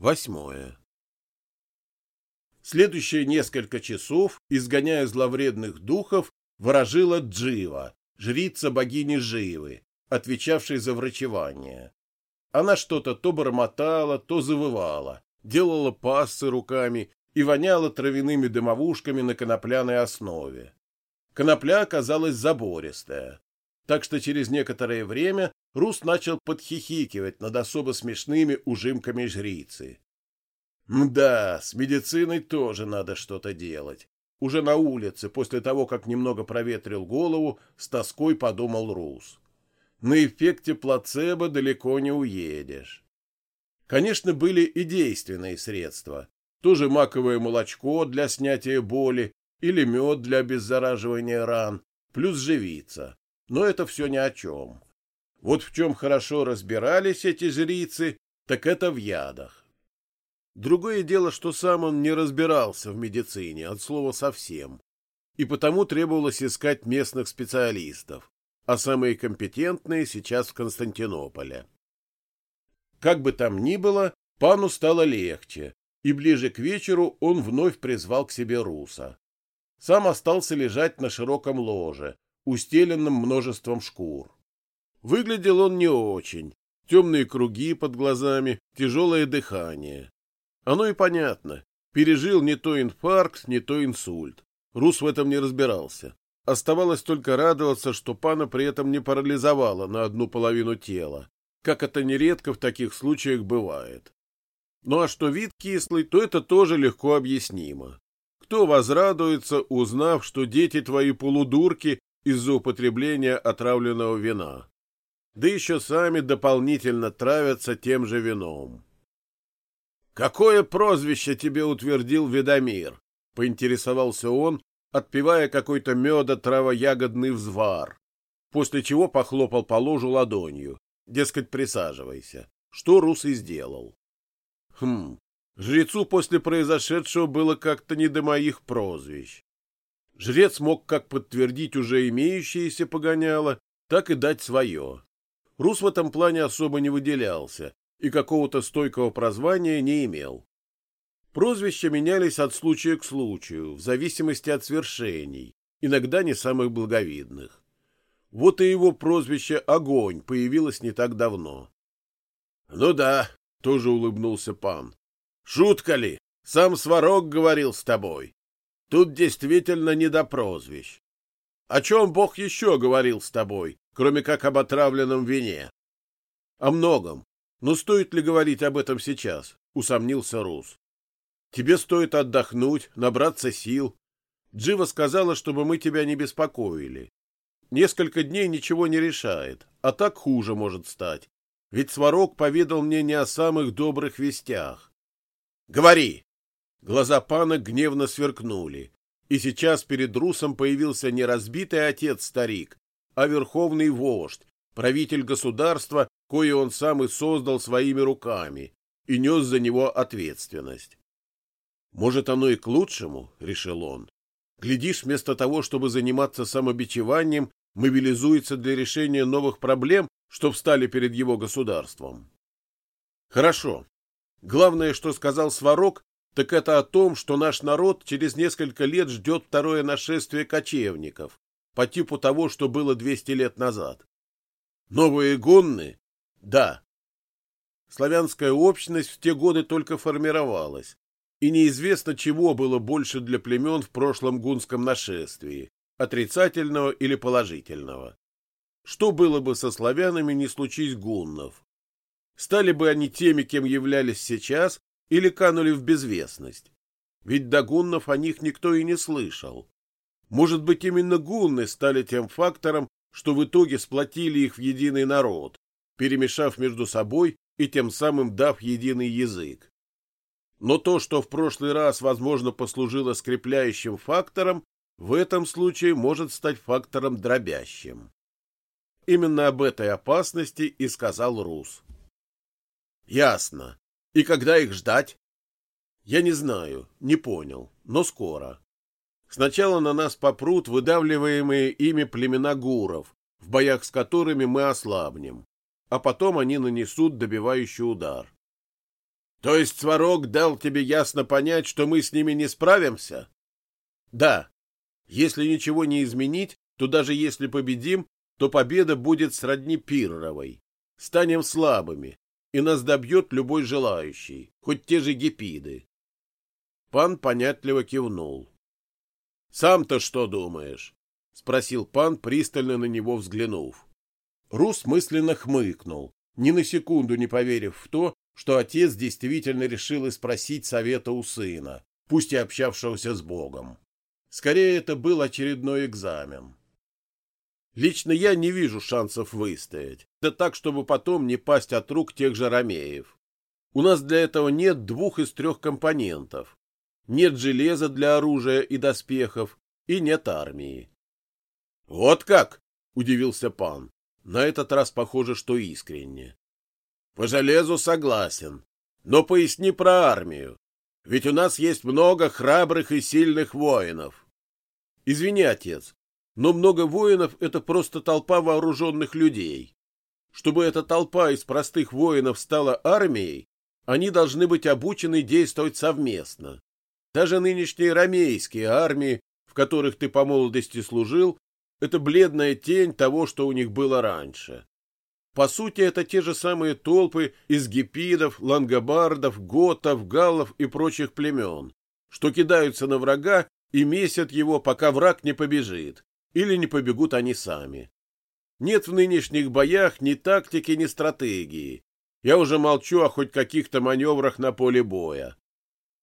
Восьмое. Следующие несколько часов, изгоняя зловредных духов, ворожила Джива, жрица богини Живы, отвечавшей за врачевание. Она что-то то бормотала, то завывала, делала пассы руками и воняла травяными дымовушками на конопляной основе. Конопля оказалась забористая, так что через некоторое время Рус начал подхихикивать над особо смешными ужимками жрицы. Да, с медициной тоже надо что-то делать. Уже на улице, после того, как немного проветрил голову, с тоской подумал Рус. На эффекте плацебо далеко не уедешь. Конечно, были и действенные средства. Тоже маковое молочко для снятия боли или мед для обеззараживания ран, плюс живица. Но это все ни о чем. Вот в чем хорошо разбирались эти жрицы, так это в ядах. Другое дело, что сам он не разбирался в медицине, от слова совсем, и потому требовалось искать местных специалистов, а самые компетентные сейчас в Константинополе. Как бы там ни было, пану стало легче, и ближе к вечеру он вновь призвал к себе Руса. Сам остался лежать на широком ложе, устеленном множеством шкур. Выглядел он не очень. Темные круги под глазами, тяжелое дыхание. Оно и понятно. Пережил не то инфаркт, не то инсульт. Рус в этом не разбирался. Оставалось только радоваться, что пана при этом не парализовало на одну половину тела, как это нередко в таких случаях бывает. Ну а что вид кислый, то это тоже легко объяснимо. Кто возрадуется, узнав, что дети твои полудурки из-за употребления отравленного вина? Да еще сами дополнительно травятся тем же вином. «Какое прозвище тебе утвердил Ведомир?» — поинтересовался он, отпивая какой-то медо-травоягодный взвар, после чего похлопал по ложу ладонью, дескать, присаживайся, что Рус и сделал. Хм, жрецу после произошедшего было как-то не до моих прозвищ. Жрец мог как подтвердить уже имеющееся погоняло, так и дать свое. Рус в этом плане особо не выделялся и какого-то стойкого прозвания не имел. Прозвища менялись от случая к случаю, в зависимости от свершений, иногда не самых благовидных. Вот и его прозвище «Огонь» появилось не так давно. — Ну да, — тоже улыбнулся пан. — Шутка ли? Сам Сварог говорил с тобой. Тут действительно не до прозвищ. О чем Бог еще говорил с тобой, кроме как об отравленном вине. — О многом. Но стоит ли говорить об этом сейчас? — усомнился Рус. — Тебе стоит отдохнуть, набраться сил. Джива сказала, чтобы мы тебя не беспокоили. Несколько дней ничего не решает, а так хуже может стать. Ведь Сварог поведал мне не о самых добрых вестях. — Говори! Глаза пана гневно сверкнули, и сейчас перед Русом появился не разбитый отец-старик, а верховный вождь, правитель государства, кое он сам и создал своими руками, и нес за него ответственность. «Может, оно и к лучшему», — решил он. «Глядишь, вместо того, чтобы заниматься самобичеванием, мобилизуется для решения новых проблем, что встали перед его государством». «Хорошо. Главное, что сказал Сварог, так это о том, что наш народ через несколько лет ждет второе нашествие кочевников, по типу того, что было 200 лет назад. Новые гунны? Да. Славянская общность в те годы только формировалась, и неизвестно, чего было больше для племен в прошлом гунском нашествии, отрицательного или положительного. Что было бы со славянами, не случись гуннов? Стали бы они теми, кем являлись сейчас, или канули в безвестность? Ведь до гуннов о них никто и не слышал. Может быть, именно гунны стали тем фактором, что в итоге сплотили их в единый народ, перемешав между собой и тем самым дав единый язык. Но то, что в прошлый раз, возможно, послужило скрепляющим фактором, в этом случае может стать фактором дробящим. Именно об этой опасности и сказал Рус. Ясно. И когда их ждать? Я не знаю, не понял, но скоро. Сначала на нас попрут выдавливаемые ими племена гуров, в боях с которыми мы ослабнем, а потом они нанесут добивающий удар. То есть Сварог дал тебе ясно понять, что мы с ними не справимся? Да. Если ничего не изменить, то даже если победим, то победа будет сродни Пирровой. Станем слабыми, и нас добьет любой желающий, хоть те же гипиды. Пан понятливо кивнул. — Сам-то что думаешь? — спросил пан, пристально на него взглянув. Рус мысленно хмыкнул, ни на секунду не поверив в то, что отец действительно решил и спросить совета у сына, пусть и общавшегося с Богом. Скорее, это был очередной экзамен. Лично я не вижу шансов выстоять, да так, чтобы потом не пасть от рук тех же ромеев. У нас для этого нет двух из трех компонентов. Нет железа для оружия и доспехов, и нет армии. — Вот как? — удивился пан. На этот раз похоже, что искренне. — По железу согласен. Но поясни про армию. Ведь у нас есть много храбрых и сильных воинов. — Извини, отец, но много воинов — это просто толпа вооруженных людей. Чтобы эта толпа из простых воинов стала армией, они должны быть обучены действовать совместно. Даже нынешние ромейские армии, в которых ты по молодости служил, это бледная тень того, что у них было раньше. По сути, это те же самые толпы из гипидов, лангобардов, готов, галлов и прочих племен, что кидаются на врага и месят его, пока враг не побежит, или не побегут они сами. Нет в нынешних боях ни тактики, ни стратегии. Я уже молчу о хоть каких-то маневрах на поле боя.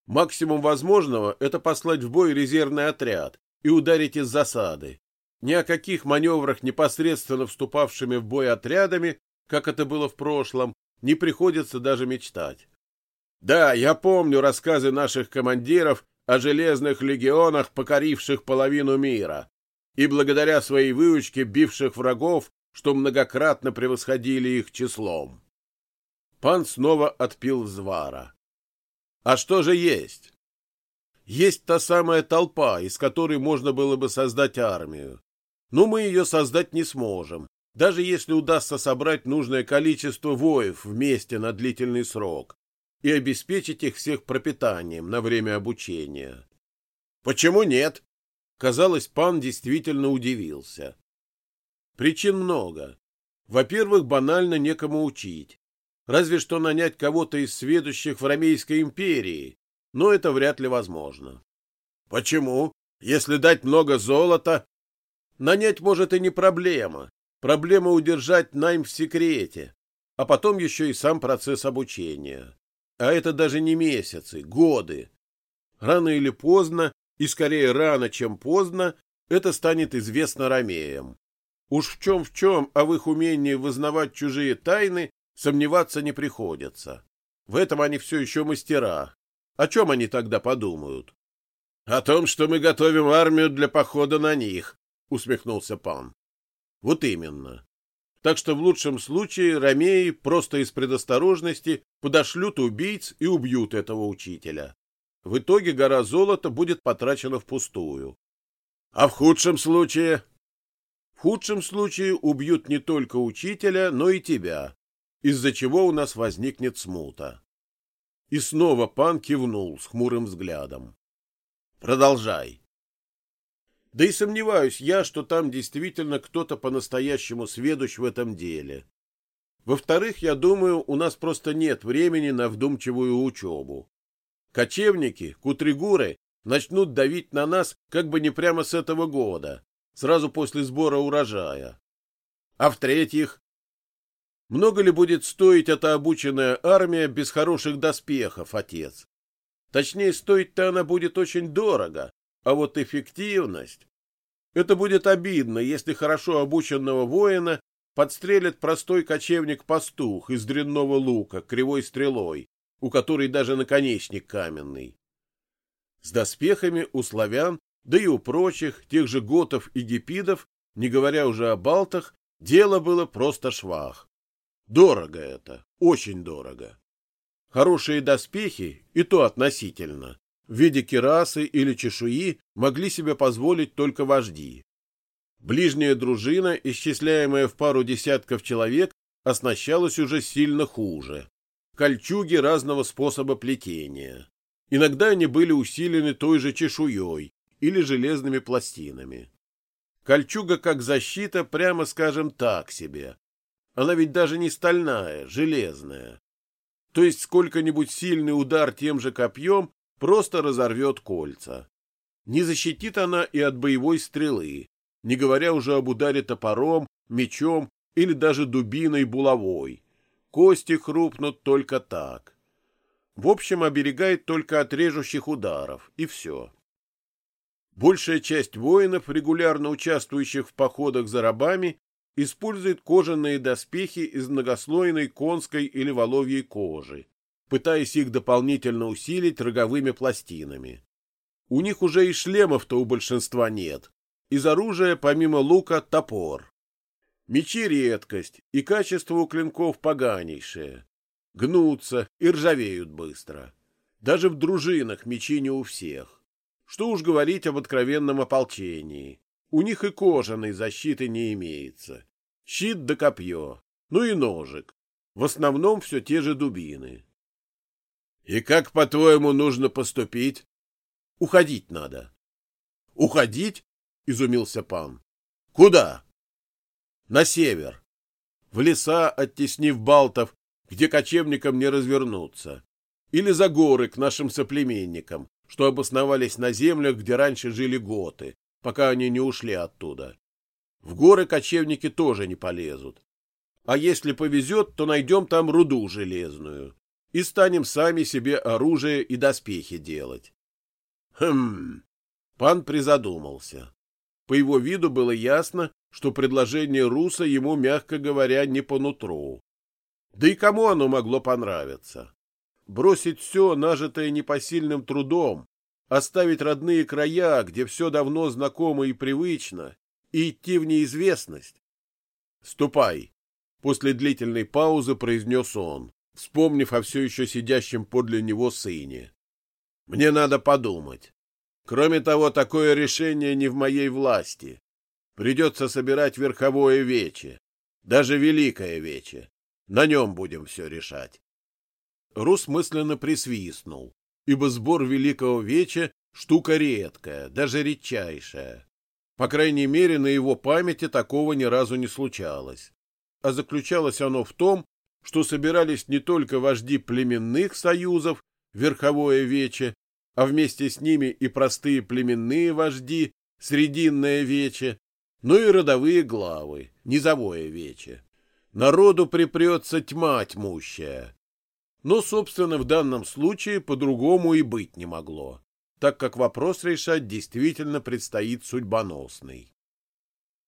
Максимум возможного — это послать в бой резервный отряд и ударить из засады. Ни о каких маневрах непосредственно вступавшими в бой отрядами, как это было в прошлом, не приходится даже мечтать. Да, я помню рассказы наших командиров о железных легионах, покоривших половину мира, и благодаря своей выучке бивших врагов, что многократно превосходили их числом. Пан снова отпил взвара. А что же есть? Есть та самая толпа, из которой можно было бы создать армию. Но мы ее создать не сможем, даже если удастся собрать нужное количество воев вместе на длительный срок и обеспечить их всех пропитанием на время обучения. Почему нет? Казалось, пан действительно удивился. Причин много. Во-первых, банально некому учить. Разве что нанять кого-то из сведущих в Ромейской империи, но это вряд ли возможно. Почему? Если дать много золота, нанять может и не проблема. Проблема удержать найм в секрете, а потом еще и сам процесс обучения. А это даже не месяцы, годы. Рано или поздно и скорее рано, чем поздно, это станет известно ромеям. Уж в чем в чем, а в их умении вызнавать чужие тайны сомневаться не приходится. В этом они все еще мастера. О чем они тогда подумают? — О том, что мы готовим армию для похода на них, — усмехнулся пан. — Вот именно. Так что в лучшем случае ромеи просто из предосторожности подошлют убийц и убьют этого учителя. В итоге гора золота будет потрачена впустую. А в худшем случае? В худшем случае убьют не только учителя, но и тебя, из-за чего у нас возникнет смута. И снова пан кивнул с хмурым взглядом. Продолжай. Да и сомневаюсь я, что там действительно кто-то по-настоящему сведущ в этом деле. Во-вторых, я думаю, у нас просто нет времени на вдумчивую учебу. Кочевники, кутригуры начнут давить на нас как бы не прямо с этого года, сразу после сбора урожая. А в-третьих, много ли будет стоить эта обученная армия без хороших доспехов, отец? Точнее, стоить-то она будет очень дорого, а вот эффективность... Это будет обидно, если хорошо обученного воина подстрелит простой кочевник-пастух из дрянного лука кривой стрелой, у которой даже наконечник каменный. С доспехами у славян, да и у прочих, тех же готов и гипидов, не говоря уже о балтах, дело было просто швах. Дорого это, очень дорого. Хорошие доспехи, и то относительно, в виде кирасы или чешуи могли себе позволить только вожди. Ближняя дружина, исчисляемая в пару десятков человек, оснащалась уже сильно хуже кольчуги разного способа плетения. Иногда они были усилены той же чешуей или железными пластинами. Кольчуга как защита, прямо скажем, так себе. Она ведь даже не стальная, железная. То есть сколько-нибудь сильный удар тем же копьем просто разорвет кольца. Не защитит она и от боевой стрелы, не говоря уже об ударе топором, мечом или даже дубиной булавой. Кости хрупнут только так. В общем, оберегает только от режущих ударов, и все. Большая часть воинов, регулярно участвующих в походах за рабами, использует кожаные доспехи из многослойной конской или воловьей кожи, пытаясь их дополнительно усилить роговыми пластинами. У них уже и шлемов-то у большинства нет. Из оружия, помимо лука, топор. Мечи — редкость, и качество у клинков поганейшее. Гнутся и ржавеют быстро. Даже в дружинах мечи не у всех. Что уж говорить об откровенном ополчении. У них и кожаной защиты не имеется. Щит да копье, ну и ножик. В основном все те же дубины. — И как, по-твоему, нужно поступить? — Уходить надо. — Уходить? — изумился пан. — Куда? — На север. В леса, оттеснив балтов, где кочевникам не развернуться. Или за горы к нашим соплеменникам, что обосновались на землях, где раньше жили готы, пока они не ушли оттуда. В горы кочевники тоже не полезут. А если повезет, то найдем там руду железную и станем сами себе оружие и доспехи делать. Хм. Пан призадумался. По его виду было ясно, что предложение Руса ему, мягко говоря, не по нутру. Да и кому оно могло понравиться? Бросить все, нажитое непосильным трудом, оставить родные края, где все давно знакомо и привычно, и идти в неизвестность. «Ступай!» — после длительной паузы произнес он, вспомнив о все еще сидящем подле него сыне. «Мне надо подумать. Кроме того, такое решение не в моей власти. Придется собирать верховое вече, даже великое вече. На нем будем все решать». Рус мысленно присвистнул, ибо сбор великого веча — штука редкая, даже редчайшая. По крайней мере, на его памяти такого ни разу не случалось. А заключалось оно в том, что собирались не только вожди племенных союзов, верховое вече, а вместе с ними и простые племенные вожди, срединное вече, но и родовые главы, низовое вече. Народу припрется тьма тьмущая. Но, собственно, в данном случае по-другому и быть не могло так как вопрос решать действительно предстоит судьбоносный.